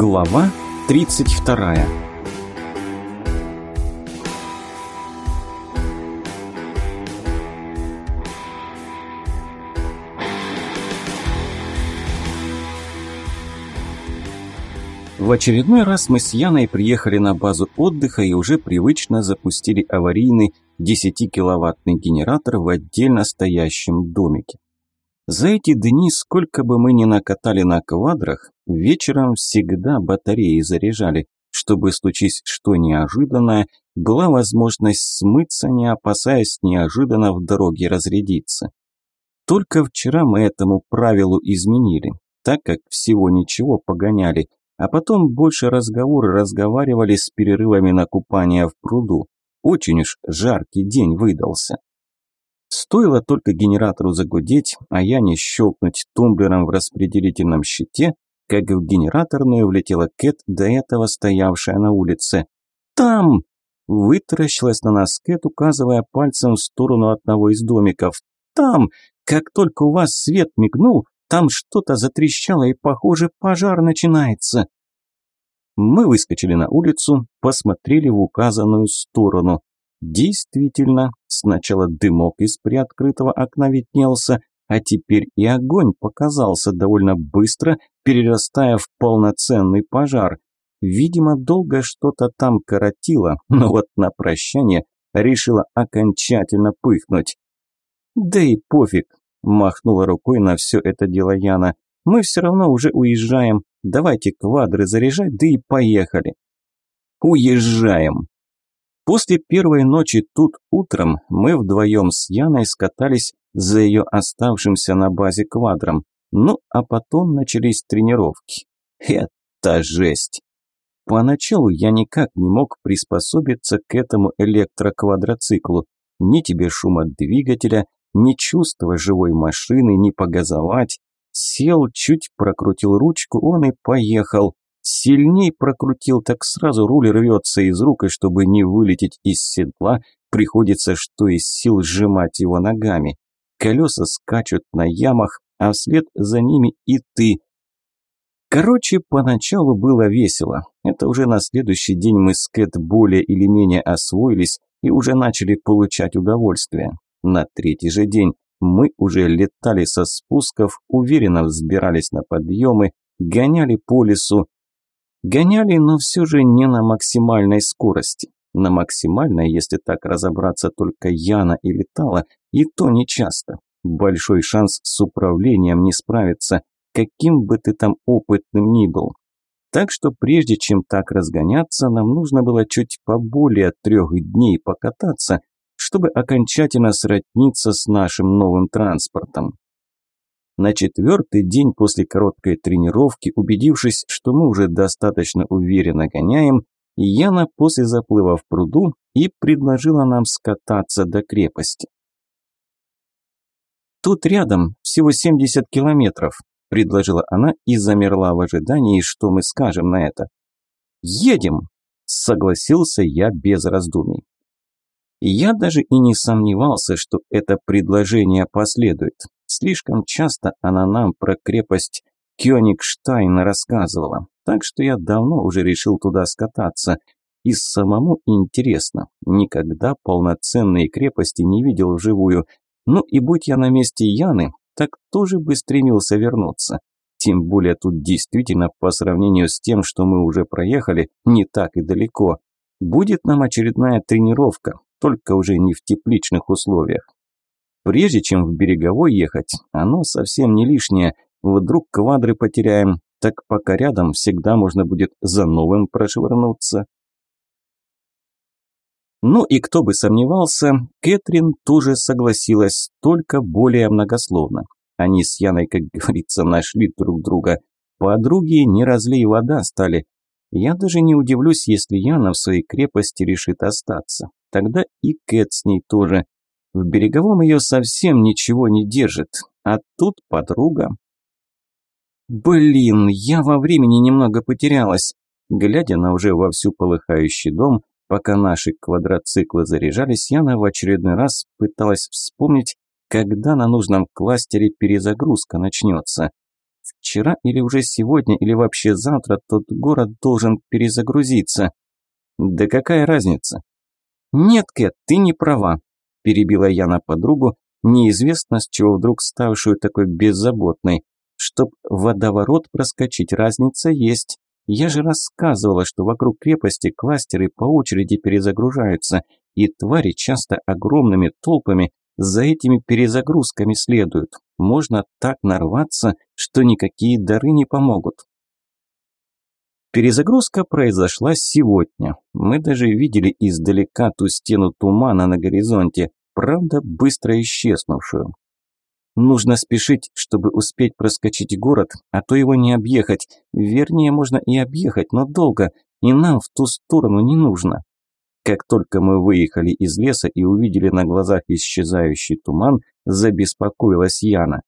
Глава 32 В очередной раз мы с Яной приехали на базу отдыха и уже привычно запустили аварийный 10-киловаттный генератор в отдельно стоящем домике. За эти дни, сколько бы мы ни накатали на квадрах, вечером всегда батареи заряжали, чтобы, случись что неожиданное, была возможность смыться, не опасаясь неожиданно в дороге разрядиться. Только вчера мы этому правилу изменили, так как всего ничего погоняли, а потом больше разговоры разговаривали с перерывами на купание в пруду. Очень уж жаркий день выдался. Стоило только генератору загудеть, а я не щелкнуть тумблером в распределительном щите, как в генераторную влетела Кэт, до этого стоявшая на улице. «Там!» – вытаращилась на нас Кэт, указывая пальцем в сторону одного из домиков. «Там! Как только у вас свет мигнул, там что-то затрещало и, похоже, пожар начинается». Мы выскочили на улицу, посмотрели в указанную сторону. Действительно, сначала дымок из приоткрытого окна виднелся, а теперь и огонь показался довольно быстро, перерастая в полноценный пожар. Видимо, долго что-то там коротило, но вот на прощание решила окончательно пыхнуть. «Да и пофиг», – махнула рукой на все это дело Яна. «Мы все равно уже уезжаем. Давайте квадры заряжать, да и поехали». «Уезжаем», После первой ночи тут утром мы вдвоем с Яной скатались за ее оставшимся на базе квадром. Ну, а потом начались тренировки. Это жесть! Поначалу я никак не мог приспособиться к этому электроквадроциклу. Ни тебе шума двигателя, ни чувства живой машины, ни погазовать. Сел, чуть прокрутил ручку, он и поехал. Сильней прокрутил, так сразу руль рвется из рук, и чтобы не вылететь из седла, приходится что из сил сжимать его ногами. Колеса скачут на ямах, а вслед за ними и ты. Короче, поначалу было весело. Это уже на следующий день мы с Кэт более или менее освоились и уже начали получать удовольствие. На третий же день мы уже летали со спусков, уверенно взбирались на подъемы, гоняли по лесу, Гоняли, но все же не на максимальной скорости. На максимальной, если так разобраться, только Яна и летала, и то не часто. Большой шанс с управлением не справиться, каким бы ты там опытным ни был. Так что прежде чем так разгоняться, нам нужно было чуть поболее трех дней покататься, чтобы окончательно сродниться с нашим новым транспортом. На четвертый день после короткой тренировки, убедившись, что мы уже достаточно уверенно гоняем, Яна после заплыва в пруду и предложила нам скататься до крепости. «Тут рядом, всего 70 километров», – предложила она и замерла в ожидании, что мы скажем на это. «Едем!» – согласился я без раздумий. Я даже и не сомневался, что это предложение последует. Слишком часто она нам про крепость Кёнигштайн рассказывала, так что я давно уже решил туда скататься. И самому интересно, никогда полноценные крепости не видел вживую. Ну и будь я на месте Яны, так тоже бы стремился вернуться. Тем более тут действительно по сравнению с тем, что мы уже проехали, не так и далеко. Будет нам очередная тренировка, только уже не в тепличных условиях. Прежде чем в береговой ехать, оно совсем не лишнее. Вдруг квадры потеряем, так пока рядом всегда можно будет за новым прошвырнуться. Ну и кто бы сомневался, Кэтрин тоже согласилась, только более многословно. Они с Яной, как говорится, нашли друг друга. Подруги не разлей вода стали. Я даже не удивлюсь, если Яна в своей крепости решит остаться. Тогда и Кэт с ней тоже. В береговом ее совсем ничего не держит, а тут подруга. Блин, я во времени немного потерялась. Глядя на уже вовсю полыхающий дом, пока наши квадроциклы заряжались, Яна в очередной раз пыталась вспомнить, когда на нужном кластере перезагрузка начнется. Вчера или уже сегодня, или вообще завтра тот город должен перезагрузиться. Да какая разница? Нет, Кэт, ты не права, перебила я на подругу, неизвестно с чего вдруг ставшую такой беззаботной. Чтоб водоворот проскочить, разница есть. Я же рассказывала, что вокруг крепости кластеры по очереди перезагружаются, и твари часто огромными толпами за этими перезагрузками следуют. Можно так нарваться, что никакие дары не помогут. Перезагрузка произошла сегодня. Мы даже видели издалека ту стену тумана на горизонте, правда, быстро исчезнувшую. Нужно спешить, чтобы успеть проскочить город, а то его не объехать. Вернее, можно и объехать, но долго, и нам в ту сторону не нужно. Как только мы выехали из леса и увидели на глазах исчезающий туман, забеспокоилась Яна.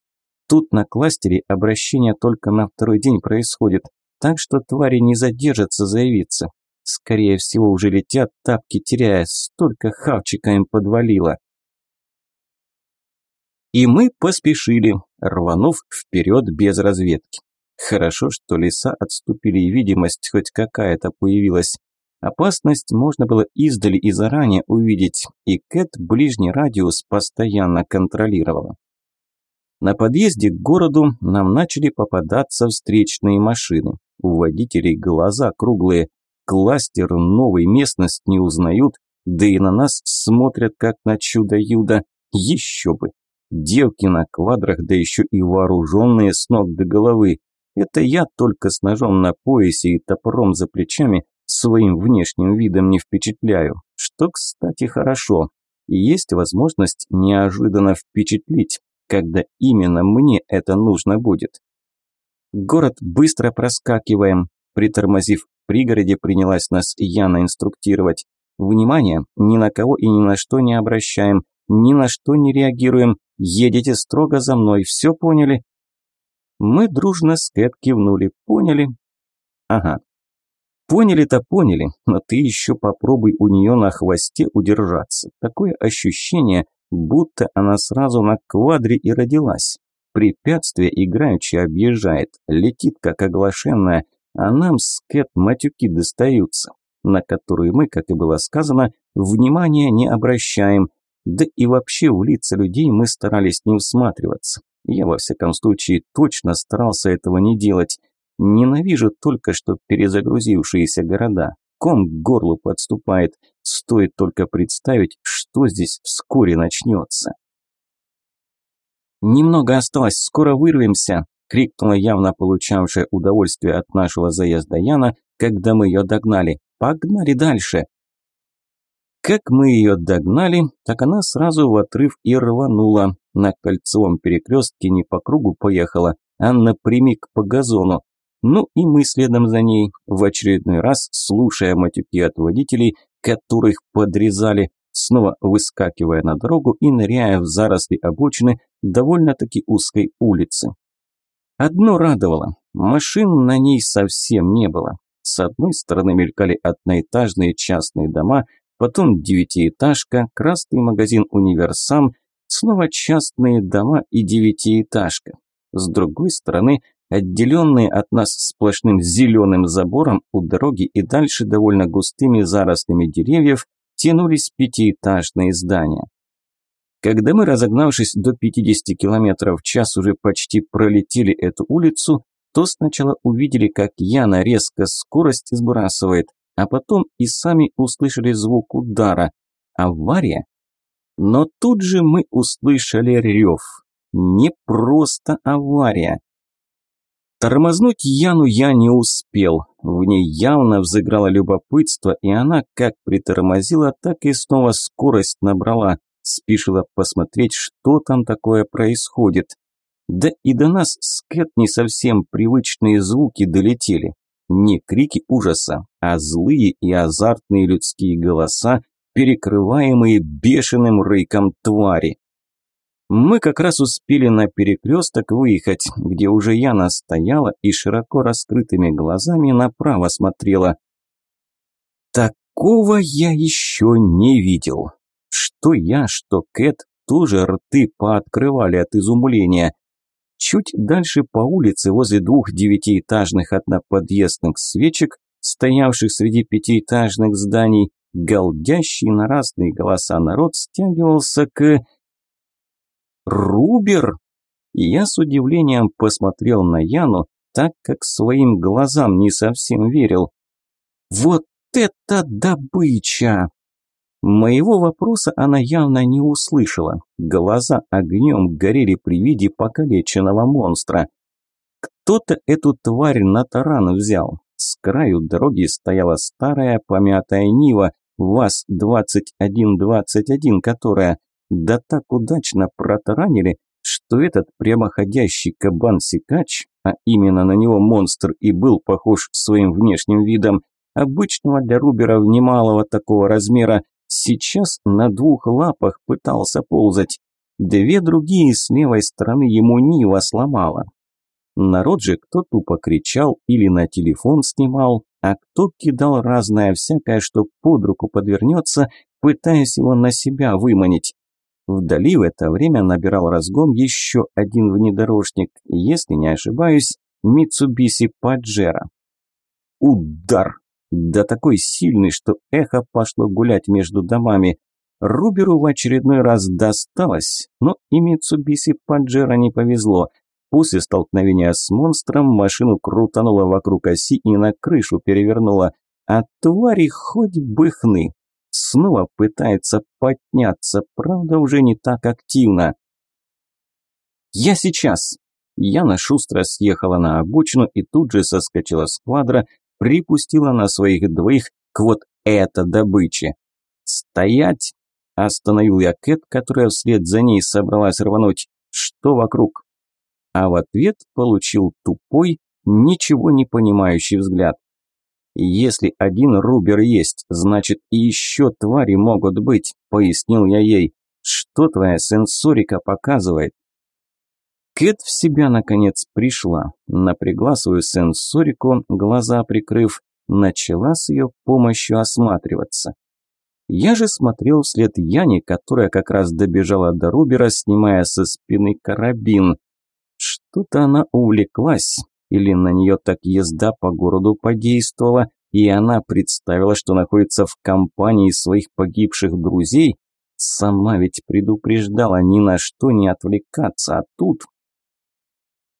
Тут на кластере обращение только на второй день происходит, так что твари не задержатся заявиться. Скорее всего, уже летят, тапки теряя, столько хавчика им подвалило. И мы поспешили, рванув вперед без разведки. Хорошо, что леса отступили и видимость хоть какая-то появилась. Опасность можно было издали и заранее увидеть, и Кэт ближний радиус постоянно контролировала. На подъезде к городу нам начали попадаться встречные машины. У водителей глаза круглые, кластер новый, местность не узнают, да и на нас смотрят как на чудо-юдо. Еще бы! Девки на квадрах, да еще и вооруженные с ног до головы. Это я только с ножом на поясе и топором за плечами своим внешним видом не впечатляю, что, кстати, хорошо. И есть возможность неожиданно впечатлить, когда именно мне это нужно будет. Город быстро проскакиваем. Притормозив в пригороде, принялась нас Яна инструктировать. Внимание, ни на кого и ни на что не обращаем, ни на что не реагируем, Едете строго за мной, все поняли?» Мы дружно с Кэт кивнули. «Поняли?» «Ага. Поняли-то поняли, но ты еще попробуй у нее на хвосте удержаться. Такое ощущение, будто она сразу на квадре и родилась. Препятствие играючи объезжает, летит как оглашенная, а нам с Кэт матюки достаются, на которые мы, как и было сказано, внимания не обращаем, да и вообще в лица людей мы старались не всматриваться. Я, во всяком случае, точно старался этого не делать. Ненавижу только что перезагрузившиеся города. Ком к горлу подступает. Стоит только представить, что здесь вскоре начнется. «Немного осталось, скоро вырвемся!» – крикнула явно получавшая удовольствие от нашего заезда Яна, когда мы ее догнали. «Погнали дальше!» Как мы ее догнали, так она сразу в отрыв и рванула. На кольцевом перекрестке не по кругу поехала, а напрямик по газону. Ну и мы следом за ней, в очередной раз слушая матюки от водителей, которых подрезали, снова выскакивая на дорогу и ныряя в заросли обочины довольно-таки узкой улицы. Одно радовало – машин на ней совсем не было. С одной стороны мелькали одноэтажные частные дома – потом девятиэтажка, красный магазин «Универсам», снова частные дома и девятиэтажка. С другой стороны, отделенные от нас сплошным зеленым забором у дороги и дальше довольно густыми зарослями деревьев тянулись пятиэтажные здания. Когда мы, разогнавшись до 50 км в час, уже почти пролетели эту улицу, то сначала увидели, как Яна резко скорость сбрасывает, а потом и сами услышали звук удара. Авария? Но тут же мы услышали рев. Не просто авария. Тормознуть Яну я не успел. В ней явно взыграло любопытство, и она как притормозила, так и снова скорость набрала. Спешила посмотреть, что там такое происходит. Да и до нас с Кэт не совсем привычные звуки долетели. Не крики ужаса, а злые и азартные людские голоса, перекрываемые бешеным рыком твари. Мы как раз успели на перекресток выехать, где уже Яна стояла и широко раскрытыми глазами направо смотрела. Такого я еще не видел. Что я, что Кэт тоже рты пооткрывали от изумления. Чуть дальше по улице, возле двух девятиэтажных одноподъездных свечек, стоявших среди пятиэтажных зданий, галдящий на разные голоса народ стягивался к... Рубер! Я с удивлением посмотрел на Яну, так как своим глазам не совсем верил. Вот это добыча! Моего вопроса она явно не услышала. Глаза огнем горели при виде покалеченного монстра. Кто-то эту тварь на таран взял. С краю дороги стояла старая помятая Нива, ВАЗ-2121, которая да так удачно протаранили, что этот прямоходящий кабан-сикач, а именно на него монстр и был похож своим внешним видом, обычного для руберов немалого такого размера, сейчас на двух лапах пытался ползать. Две другие с левой стороны ему Нива сломала. Народ же кто тупо кричал или на телефон снимал, а кто кидал разное всякое, что под руку подвернется, пытаясь его на себя выманить. Вдали в это время набирал разгон еще один внедорожник, если не ошибаюсь, Митсубиси Паджеро. Удар! Да такой сильный, что эхо пошло гулять между домами. Руберу в очередной раз досталось, но и Митсубиси Паджеро не повезло. После столкновения с монстром машину крутануло вокруг оси и на крышу перевернуло. А твари хоть бы хны. Снова пытается подняться, правда уже не так активно. «Я сейчас!» Яна шустро съехала на обочину и тут же соскочила с квадра, припустила на своих двоих к вот этой добыче. «Стоять!» – остановил я Кэт, которая вслед за ней собралась рвануть. «Что вокруг?» А в ответ получил тупой, ничего не понимающий взгляд. «Если один рубер есть, значит и еще твари могут быть», – пояснил я ей. «Что твоя сенсорика показывает?» Кэт в себя наконец пришла, напрягла свою сенсорику, глаза прикрыв, начала с ее помощью осматриваться. Я же смотрел вслед Яне, которая как раз добежала до Рубера, снимая со спины карабин. Что-то она увлеклась, или на нее так езда по городу подействовала, и она представила, что находится в компании своих погибших друзей. Сама ведь предупреждала ни на что не отвлекаться, а тут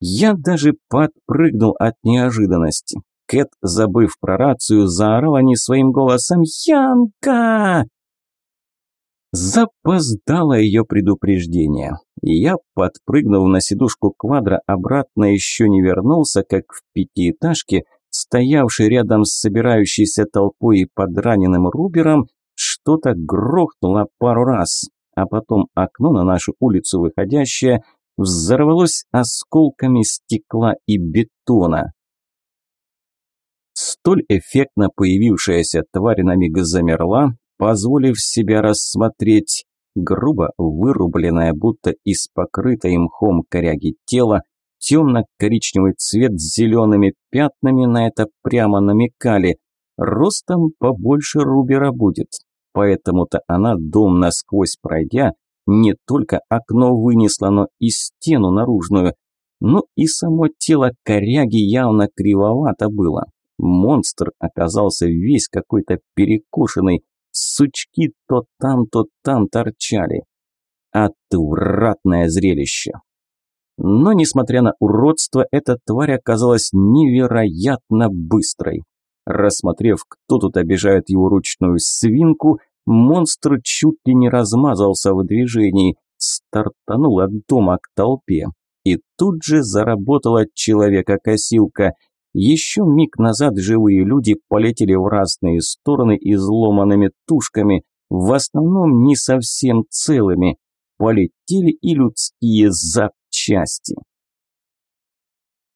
я даже подпрыгнул от неожиданности. Кэт, забыв про рацию, заорала не своим голосом «Янка!». Запоздало ее предупреждение. Я, подпрыгнув на сидушку квадра, обратно еще не вернулся, как в пятиэтажке, стоявший рядом с собирающейся толпой и подраненным Рубером, что-то грохнуло пару раз, а потом окно на нашу улицу выходящее – взорвалось осколками стекла и бетона. Столь эффектно появившаяся тварь на миг замерла, позволив себя рассмотреть, грубо вырубленная, будто из покрытой мхом коряги тела, темно-коричневый цвет с зелеными пятнами на это прямо намекали. Ростом побольше Рубера будет, поэтому-то она, дом насквозь пройдя, не только окно вынесло, но и стену наружную. Но и само тело коряги явно кривовато было. Монстр оказался весь какой-то перекошенный. Сучки то там, то там торчали. Отвратное зрелище. Но, несмотря на уродство, эта тварь оказалась невероятно быстрой. Рассмотрев, кто тут обижает его ручную свинку, Монстр чуть ли не размазался в движении, стартанул от дома к толпе. И тут же заработала человека-косилка. Еще миг назад живые люди полетели в разные стороны изломанными тушками, в основном не совсем целыми. Полетели и людские запчасти.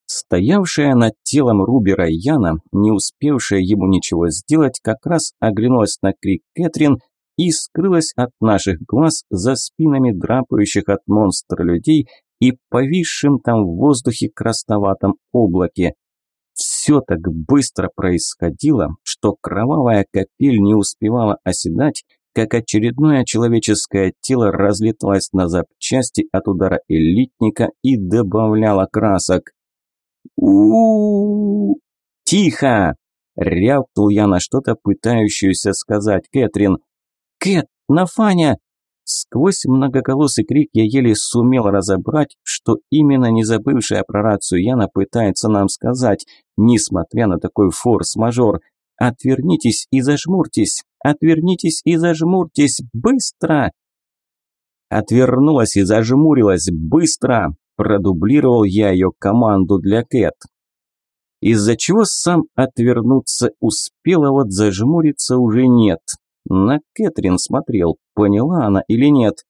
Стоявшая над телом Рубера Яна, не успевшая ему ничего сделать, как раз оглянулась на крик Кэтрин и скрылась от наших глаз за спинами драпающих от монстра людей и повисшим там в воздухе красноватом облаке. Все так быстро происходило, что кровавая капель не успевала оседать, как очередное человеческое тело разлеталось на запчасти от удара элитника и добавляло красок. у «Тихо!» – рявкнул я на что-то пытающуюся сказать Кэтрин. «Кэт, Нафаня!» Сквозь многоголосый крик я еле сумел разобрать, что именно не забывшая про рацию Яна пытается нам сказать, несмотря на такой форс-мажор. «Отвернитесь и зажмурьтесь! Отвернитесь и зажмурьтесь! Быстро!» Отвернулась и зажмурилась. «Быстро!» Продублировал я ее команду для Кэт. Из-за чего сам отвернуться успел, а вот зажмуриться уже нет. На Кэтрин смотрел, поняла она или нет.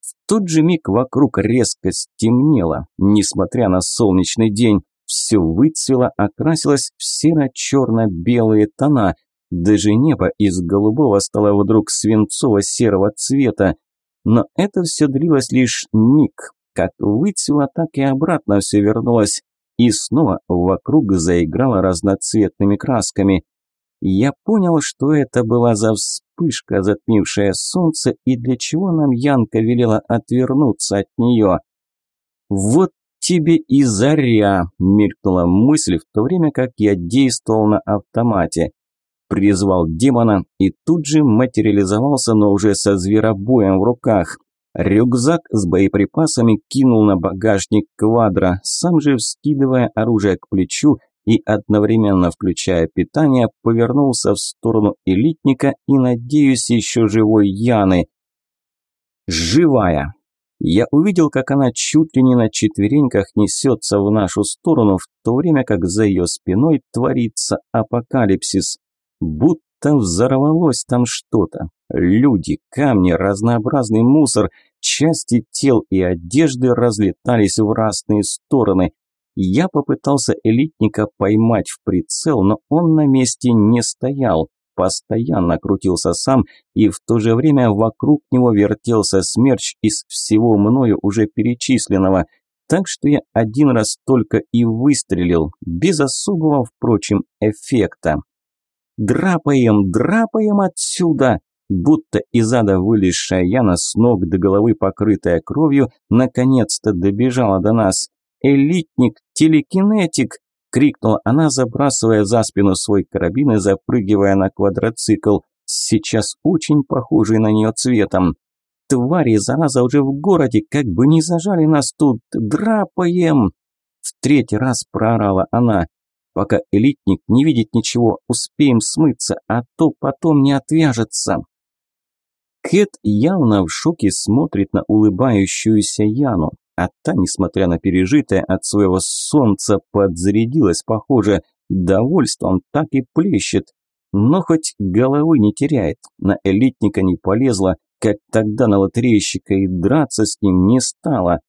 В тот же миг вокруг резко стемнело, несмотря на солнечный день. Все выцвело, окрасилось в серо-черно-белые тона. Даже небо из голубого стало вдруг свинцово-серого цвета. Но это все длилось лишь миг. Как выцвело, так и обратно все вернулось. И снова вокруг заиграло разноцветными красками. Я понял, что это была за вспышка, затмившая солнце, и для чего нам Янка велела отвернуться от нее. «Вот тебе и заря!» – мелькнула мысль в то время, как я действовал на автомате. Призвал демона и тут же материализовался, но уже со зверобоем в руках. Рюкзак с боеприпасами кинул на багажник квадра, сам же вскидывая оружие к плечу и одновременно включая питание, повернулся в сторону элитника и, надеюсь, еще живой Яны. Живая. Я увидел, как она чуть ли не на четвереньках несется в нашу сторону, в то время как за ее спиной творится апокалипсис. Будто взорвалось там что-то. Люди, камни, разнообразный мусор, части тел и одежды разлетались в разные стороны. Я попытался элитника поймать в прицел, но он на месте не стоял, постоянно крутился сам, и в то же время вокруг него вертелся смерч из всего мною уже перечисленного, так что я один раз только и выстрелил, без особого, впрочем, эффекта. «Драпаем, драпаем отсюда!» Будто из ада вылезшая Яна с ног до головы, покрытая кровью, наконец-то добежала до нас. «Элитник! Телекинетик!» – крикнула она, забрасывая за спину свой карабин и запрыгивая на квадроцикл, сейчас очень похожий на нее цветом. «Твари, зараза, уже в городе, как бы не зажали нас тут! Драпаем!» В третий раз проорала она. «Пока элитник не видит ничего, успеем смыться, а то потом не отвяжется!» Кэт явно в шоке смотрит на улыбающуюся Яну. А та, несмотря на пережитое от своего солнца, подзарядилась, похоже, довольством так и плещет. Но хоть головы не теряет, на элитника не полезла, как тогда на лотерейщика и драться с ним не стала.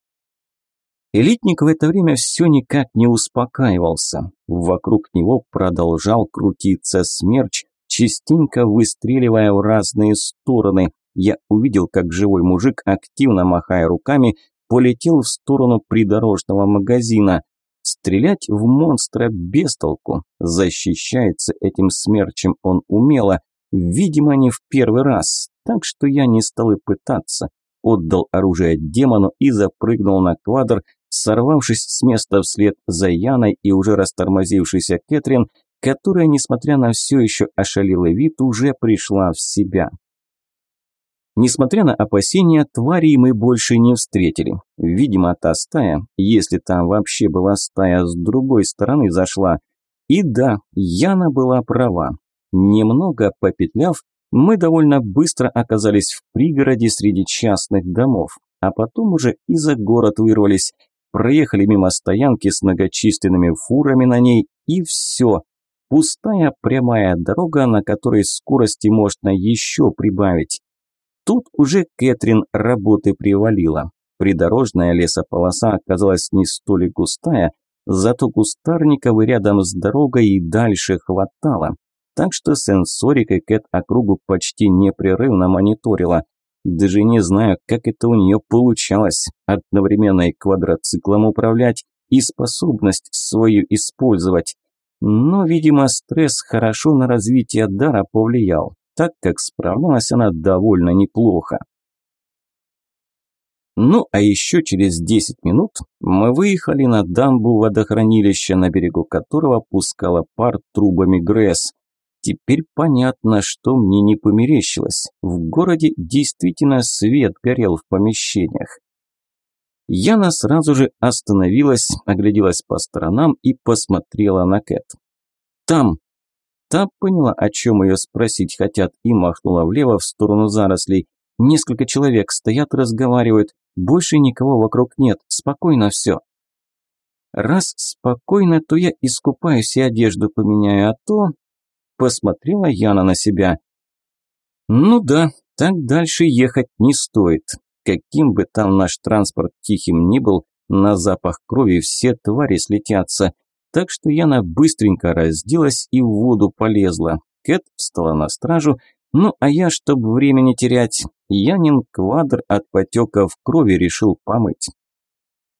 Элитник в это время все никак не успокаивался. Вокруг него продолжал крутиться смерч, частенько выстреливая в разные стороны. Я увидел, как живой мужик, активно махая руками, полетел в сторону придорожного магазина. Стрелять в монстра без толку. Защищается этим смерчем он умело, видимо, не в первый раз, так что я не стал и пытаться. Отдал оружие демону и запрыгнул на квадр, сорвавшись с места вслед за Яной и уже растормозившейся Кэтрин, которая, несмотря на все еще ошалелый вид, уже пришла в себя. Несмотря на опасения, тварей мы больше не встретили. Видимо, та стая, если там вообще была стая, с другой стороны зашла. И да, Яна была права. Немного попетляв, мы довольно быстро оказались в пригороде среди частных домов, а потом уже и за город вырвались. Проехали мимо стоянки с многочисленными фурами на ней, и все. Пустая прямая дорога, на которой скорости можно еще прибавить. Тут уже Кэтрин работы привалила. Придорожная лесополоса оказалась не столь густая, зато кустарников рядом с дорогой и дальше хватало. Так что сенсорикой Кэт округу почти непрерывно мониторила. Даже не знаю, как это у нее получалось, одновременно и квадроциклом управлять, и способность свою использовать. Но, видимо, стресс хорошо на развитие дара повлиял так как справлялась она довольно неплохо. Ну, а еще через 10 минут мы выехали на дамбу водохранилища, на берегу которого пускала пар трубами ГРЭС. Теперь понятно, что мне не померещилось. В городе действительно свет горел в помещениях. Яна сразу же остановилась, огляделась по сторонам и посмотрела на Кэт. «Там!» Та поняла, о чем ее спросить хотят, и махнула влево в сторону зарослей. Несколько человек стоят, разговаривают. Больше никого вокруг нет. Спокойно все. Раз спокойно, то я искупаюсь и одежду поменяю, а то... Посмотрела Яна на себя. Ну да, так дальше ехать не стоит. Каким бы там наш транспорт тихим ни был, на запах крови все твари слетятся. Так что Яна быстренько разделась и в воду полезла. Кэт встала на стражу, ну а я, чтобы времени терять, Янин квадр от потеков крови решил помыть.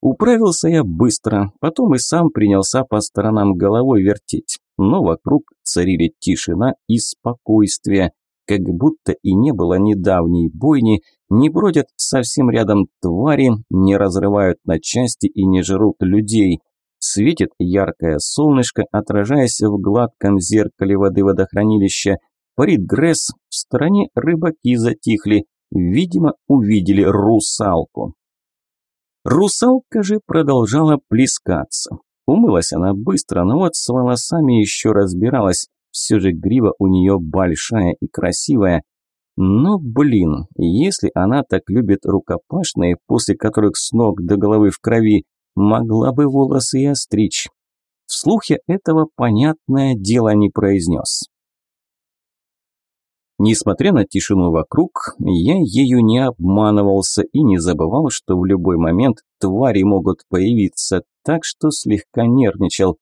Управился я быстро, потом и сам принялся по сторонам головой вертеть, но вокруг царили тишина и спокойствие, как будто и не было недавней бойни, не бродят совсем рядом твари, не разрывают на части и не жрут людей. Светит яркое солнышко, отражаясь в гладком зеркале воды водохранилища, парит гресс, в стороне рыбаки затихли, видимо, увидели русалку. Русалка же продолжала плескаться. Умылась она быстро, но вот с волосами еще разбиралась. Все же грива у нее большая и красивая. Но, блин, если она так любит рукопашные, после которых с ног до головы в крови, могла бы волосы и остричь. Вслух я этого, понятное дело, не произнес. Несмотря на тишину вокруг, я ею не обманывался и не забывал, что в любой момент твари могут появиться, так что слегка нервничал.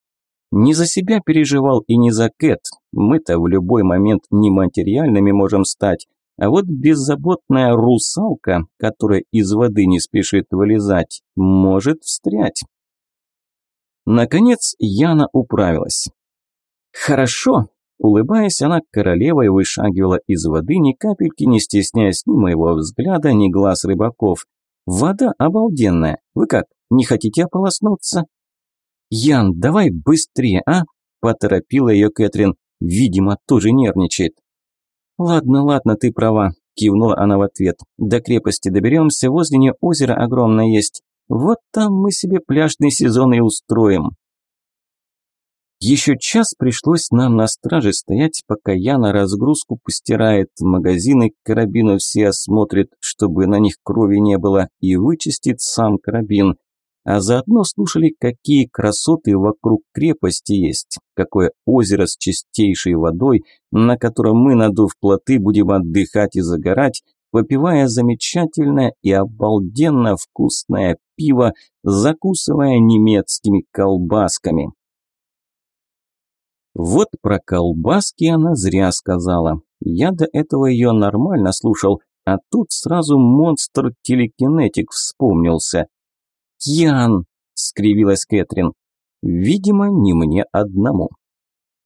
Не за себя переживал и не за Кэт, мы-то в любой момент нематериальными можем стать, а вот беззаботная русалка, которая из воды не спешит вылезать, может встрять. Наконец Яна управилась. «Хорошо», Улыбаясь, она королевой вышагивала из воды, ни капельки не стесняясь ни моего взгляда, ни глаз рыбаков. Вода обалденная. Вы как, не хотите ополоснуться? Ян, давай быстрее, а? Поторопила ее Кэтрин. Видимо, тоже нервничает. Ладно, ладно, ты права, кивнула она в ответ. До крепости доберемся, возле нее озеро огромное есть. Вот там мы себе пляжный сезон и устроим. Еще час пришлось нам на страже стоять, пока я на разгрузку постирает, магазины к карабину все осмотрит, чтобы на них крови не было, и вычистит сам карабин. А заодно слушали, какие красоты вокруг крепости есть, какое озеро с чистейшей водой, на котором мы, надув плоты, будем отдыхать и загорать, попивая замечательное и обалденно вкусное пиво, закусывая немецкими колбасками. Вот про колбаски она зря сказала. Я до этого ее нормально слушал, а тут сразу монстр-телекинетик вспомнился. «Ян!» – скривилась Кэтрин. «Видимо, не мне одному».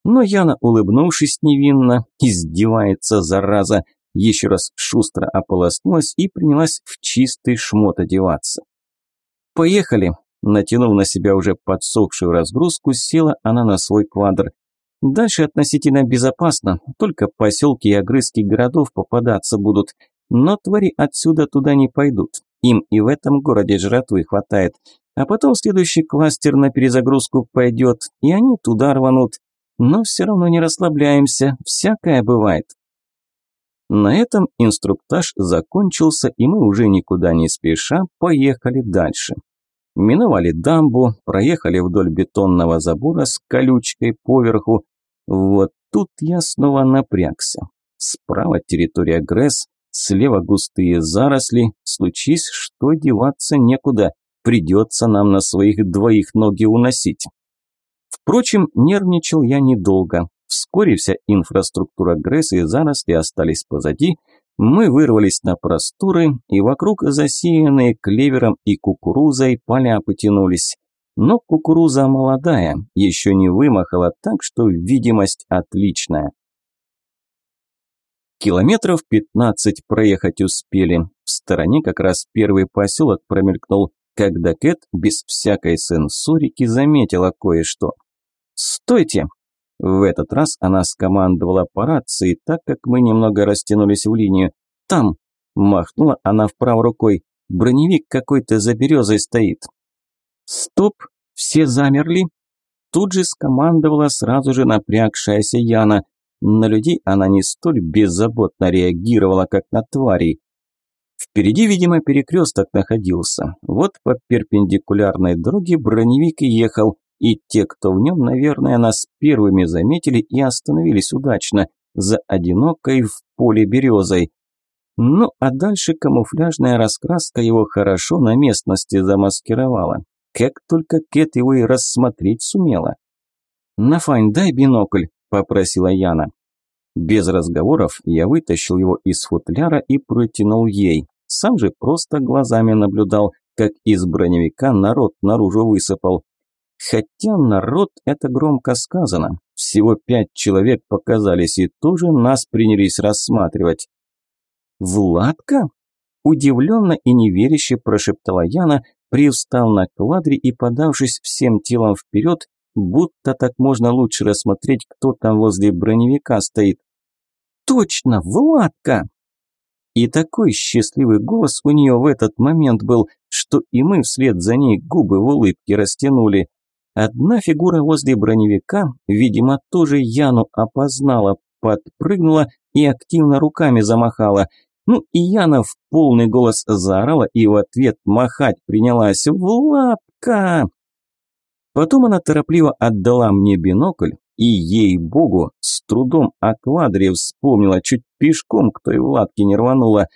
Но Яна, улыбнувшись невинно, издевается, зараза, еще раз шустро ополоснулась и принялась в чистый шмот одеваться. «Поехали!» Натянув на себя уже подсохшую разгрузку, села она на свой квадр. Дальше относительно безопасно, только поселки и огрызки городов попадаться будут. Но твари отсюда туда не пойдут. Им и в этом городе жратвы хватает. А потом следующий кластер на перезагрузку пойдет, и они туда рванут. Но все равно не расслабляемся, всякое бывает. На этом инструктаж закончился, и мы уже никуда не спеша поехали дальше. Миновали дамбу, проехали вдоль бетонного забора с колючкой поверху, вот тут я снова напрягся. Справа территория ГРЭС, слева густые заросли, случись, что деваться некуда, придется нам на своих двоих ноги уносить. Впрочем, нервничал я недолго. Вскоре вся инфраструктура ГРЭС и заросли остались позади, мы вырвались на просторы, и вокруг засеянные клевером и кукурузой поля потянулись. Но кукуруза молодая, еще не вымахала, так что видимость отличная. Километров пятнадцать проехать успели. В стороне как раз первый поселок промелькнул, когда Кэт без всякой сенсорики заметила кое-что. «Стойте!» В этот раз она скомандовала по рации, так как мы немного растянулись в линию. «Там!» – махнула она вправо рукой. «Броневик какой-то за березой стоит». «Стоп! Все замерли!» Тут же скомандовала сразу же напрягшаяся Яна. На людей она не столь беззаботно реагировала, как на тварей. Впереди, видимо, перекресток находился. Вот по перпендикулярной дороге броневик и ехал, и те, кто в нем, наверное, нас первыми заметили и остановились удачно, за одинокой в поле березой. Ну, а дальше камуфляжная раскраска его хорошо на местности замаскировала. Как только Кэт его и рассмотреть сумела. «Нафань, дай бинокль», – попросила Яна. Без разговоров я вытащил его из футляра и протянул ей. Сам же просто глазами наблюдал, как из броневика народ наружу высыпал. Хотя народ – это громко сказано. Всего пять человек показались и тоже нас принялись рассматривать. «Владка?» – удивленно и неверяще прошептала Яна, привстал на квадре и подавшись всем телом вперед, будто так можно лучше рассмотреть, кто там возле броневика стоит. «Точно, Владка!» И такой счастливый голос у нее в этот момент был, что и мы вслед за ней губы в улыбке растянули. Одна фигура возле броневика, видимо, тоже Яну опознала, подпрыгнула и активно руками замахала. Ну и Яна в полный голос заорала и в ответ махать принялась. «Владка!» Потом она торопливо отдала мне бинокль, и ей-богу, с трудом о квадре вспомнила, чуть пешком к той Владке не рванула,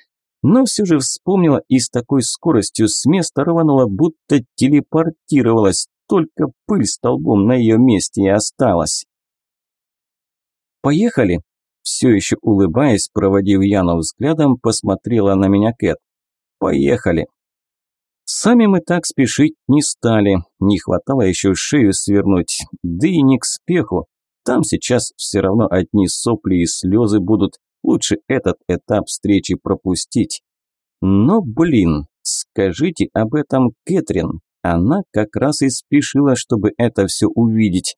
но все же вспомнила и с такой скоростью с места рванула, будто телепортировалась, только пыль столбом на ее месте и осталась. «Поехали?» Все еще улыбаясь, проводив Яну взглядом, посмотрела на меня Кэт. «Поехали!» Сами мы так спешить не стали, не хватало еще шею свернуть, да и не к спеху. Там сейчас все равно одни сопли и слезы будут, лучше этот этап встречи пропустить. Но, блин, скажите об этом Кэтрин, она как раз и спешила, чтобы это все увидеть.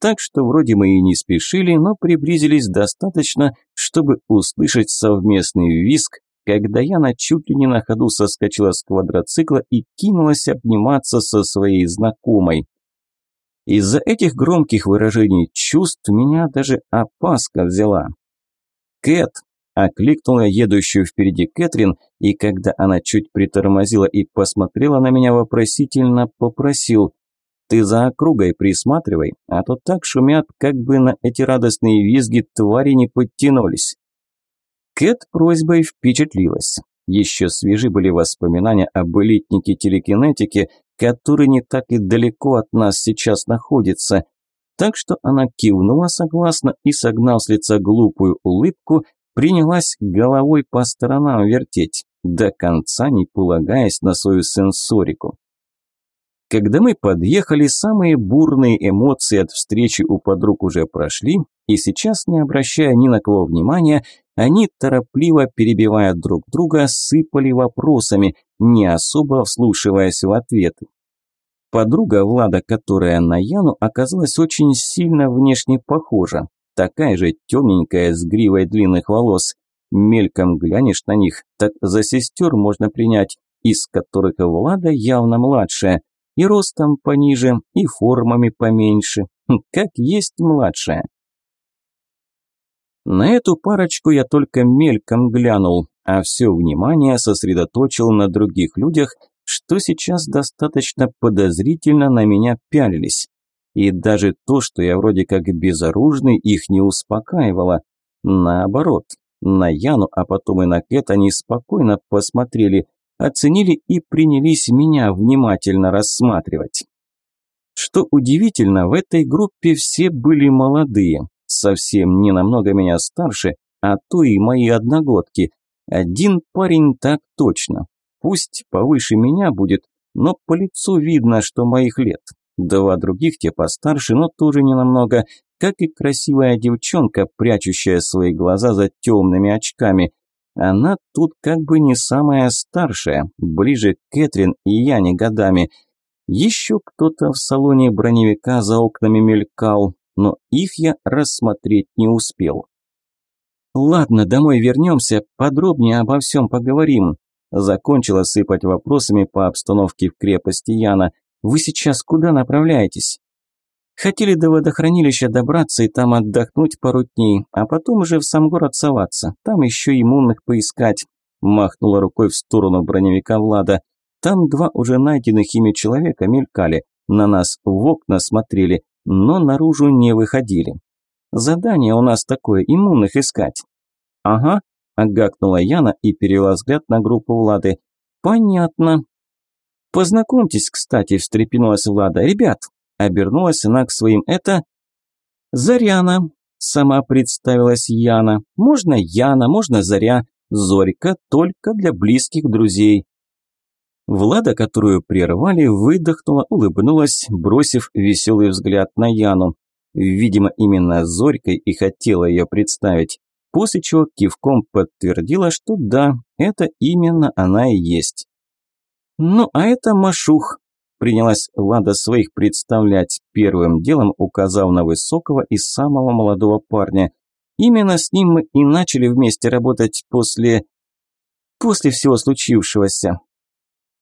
Так что вроде мы и не спешили, но приблизились достаточно, чтобы услышать совместный визг когда Яна чуть ли не на ходу соскочила с квадроцикла и кинулась обниматься со своей знакомой. Из-за этих громких выражений чувств меня даже опаска взяла. «Кэт!» – окликнула едущую впереди Кэтрин, и когда она чуть притормозила и посмотрела на меня вопросительно, попросил «Ты за округой присматривай, а то так шумят, как бы на эти радостные визги твари не подтянулись». Кэт просьбой впечатлилась. Еще свежи были воспоминания об элитнике телекинетике, который не так и далеко от нас сейчас находится. Так что она кивнула согласно и, согнав с лица глупую улыбку, принялась головой по сторонам вертеть, до конца не полагаясь на свою сенсорику. Когда мы подъехали, самые бурные эмоции от встречи у подруг уже прошли, и сейчас, не обращая ни на кого внимания, они, торопливо перебивая друг друга, сыпали вопросами, не особо вслушиваясь в ответы. Подруга Влада, которая на Яну, оказалась очень сильно внешне похожа. Такая же темненькая, с гривой длинных волос. Мельком глянешь на них, так за сестер можно принять, из которых Влада явно младшая, и ростом пониже, и формами поменьше, как есть младшая. На эту парочку я только мельком глянул, а все внимание сосредоточил на других людях, что сейчас достаточно подозрительно на меня пялились. И даже то, что я вроде как безоружный, их не успокаивало. Наоборот, на Яну, а потом и на Кэт они спокойно посмотрели, оценили и принялись меня внимательно рассматривать. Что удивительно, в этой группе все были молодые, совсем не намного меня старше, а то и мои одногодки. Один парень так точно. Пусть повыше меня будет, но по лицу видно, что моих лет. Два других те постарше, но тоже не намного. как и красивая девчонка, прячущая свои глаза за темными очками. Она тут как бы не самая старшая, ближе к Кэтрин и Яне годами. Еще кто-то в салоне броневика за окнами мелькал, но их я рассмотреть не успел. «Ладно, домой вернемся, подробнее обо всем поговорим», закончила сыпать вопросами по обстановке в крепости Яна. «Вы сейчас куда направляетесь?» Хотели до водохранилища добраться и там отдохнуть пару дней, а потом уже в сам город соваться, там еще иммунных поискать. Махнула рукой в сторону броневика Влада. Там два уже найденных ими человека мелькали, на нас в окна смотрели, но наружу не выходили. Задание у нас такое, иммунных искать. Ага, агакнула Яна и перевела взгляд на группу Влады. Понятно. Познакомьтесь, кстати, встрепенулась Влада. Ребят, обернулась она к своим это... Заряна, сама представилась Яна. Можно Яна, можно Заря. Зорька только для близких друзей. Влада, которую прервали, выдохнула, улыбнулась, бросив веселый взгляд на Яну. Видимо, именно Зорькой и хотела ее представить. После чего кивком подтвердила, что да, это именно она и есть. «Ну, а это Машух», – принялась Влада своих представлять, первым делом указав на высокого и самого молодого парня. Именно с ним мы и начали вместе работать после... после всего случившегося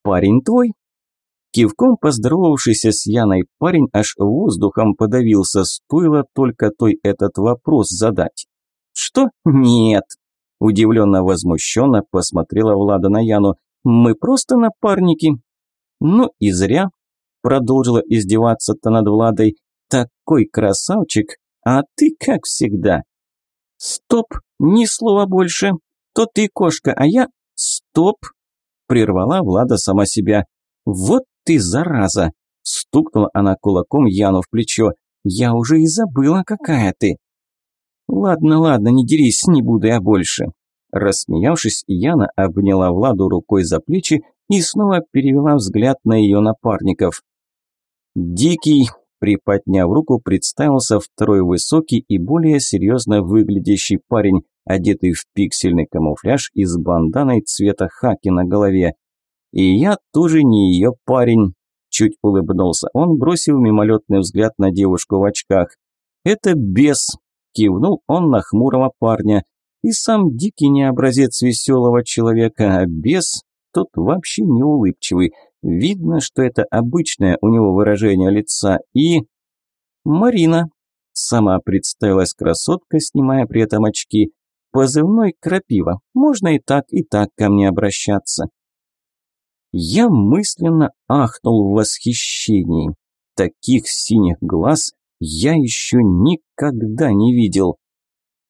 парень твой?» Кивком поздоровавшийся с Яной парень аж воздухом подавился, стоило только той этот вопрос задать. «Что? Нет!» Удивленно возмущенно посмотрела Влада на Яну. «Мы просто напарники». «Ну и зря», продолжила издеваться-то над Владой. «Такой красавчик, а ты как всегда». «Стоп, ни слова больше. То ты кошка, а я...» «Стоп!» Прервала Влада сама себя. «Вот ты зараза!» Стукнула она кулаком Яну в плечо. «Я уже и забыла, какая ты!» «Ладно, ладно, не дерись, не буду я больше!» Рассмеявшись, Яна обняла Владу рукой за плечи и снова перевела взгляд на ее напарников. «Дикий!» Приподняв руку, представился второй высокий и более серьезно выглядящий парень, одетый в пиксельный камуфляж и с банданой цвета хаки на голове. «И я тоже не ее парень», – чуть улыбнулся он, бросив мимолетный взгляд на девушку в очках. «Это бес», – кивнул он на хмурого парня. «И сам Дикий не образец веселого человека, а бес тот вообще не улыбчивый. Видно, что это обычное у него выражение лица. И... Марина. Сама представилась красотка, снимая при этом очки. Позывной «Крапива». Можно и так, и так ко мне обращаться. Я мысленно ахнул в восхищении. Таких синих глаз я еще никогда не видел.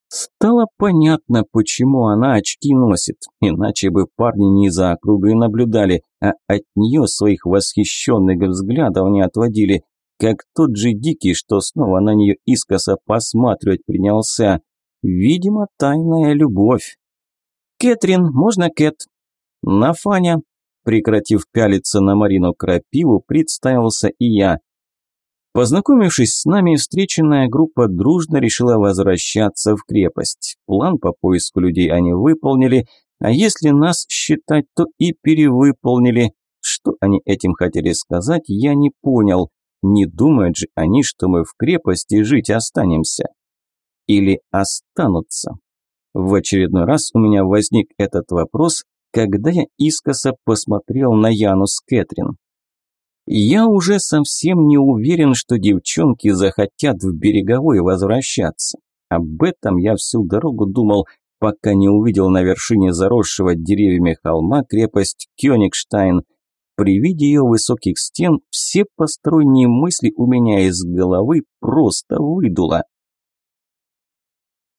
Стало понятно, почему она очки носит, иначе бы парни не за округой наблюдали, а от нее своих восхищенных взглядов не отводили, как тот же Дикий, что снова на нее искоса посматривать принялся. Видимо, тайная любовь. «Кэтрин, можно Кэт?» «Нафаня», прекратив пялиться на Марину Крапиву, представился и я. Познакомившись с нами, встреченная группа дружно решила возвращаться в крепость. План по поиску людей они выполнили, а если нас считать, то и перевыполнили. Что они этим хотели сказать, я не понял. Не думают же они, что мы в крепости жить останемся или останутся? В очередной раз у меня возник этот вопрос, когда я искоса посмотрел на Яну с Кэтрин. Я уже совсем не уверен, что девчонки захотят в береговой возвращаться. Об этом я всю дорогу думал, пока не увидел на вершине заросшего деревьями холма крепость Кёнигштайн. При виде ее высоких стен все посторонние мысли у меня из головы просто выдуло.